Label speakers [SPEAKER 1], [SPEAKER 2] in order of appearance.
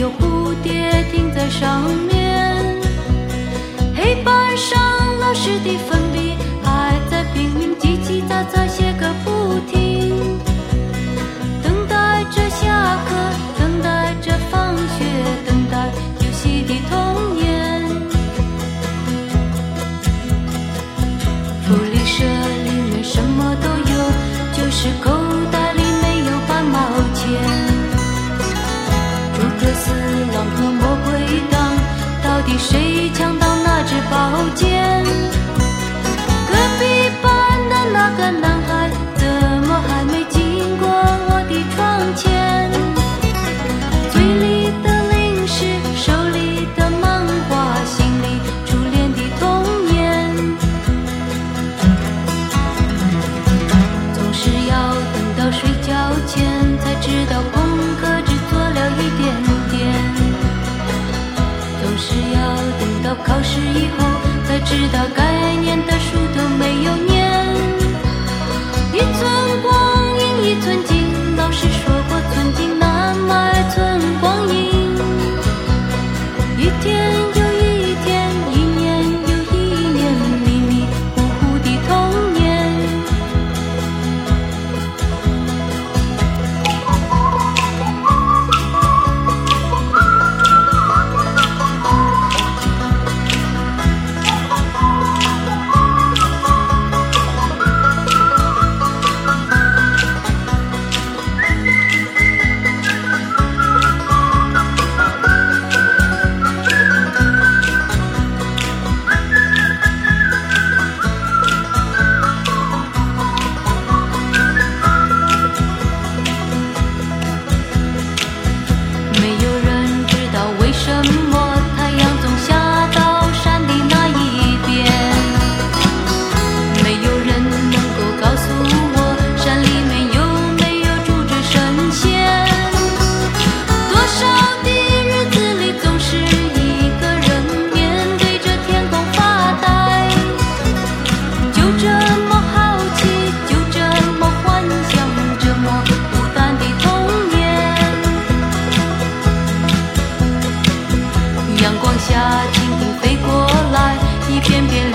[SPEAKER 1] 有蝴蝶停在上面。黑板上老师的粉笔还在拼命叽叽喳喳写个不停，等待着下课，等待着放学，等待游戏的童年。福利社里面什么都有，就是口是要等到考试以后才知道该念。阳光下蜻蜓飞过来一片片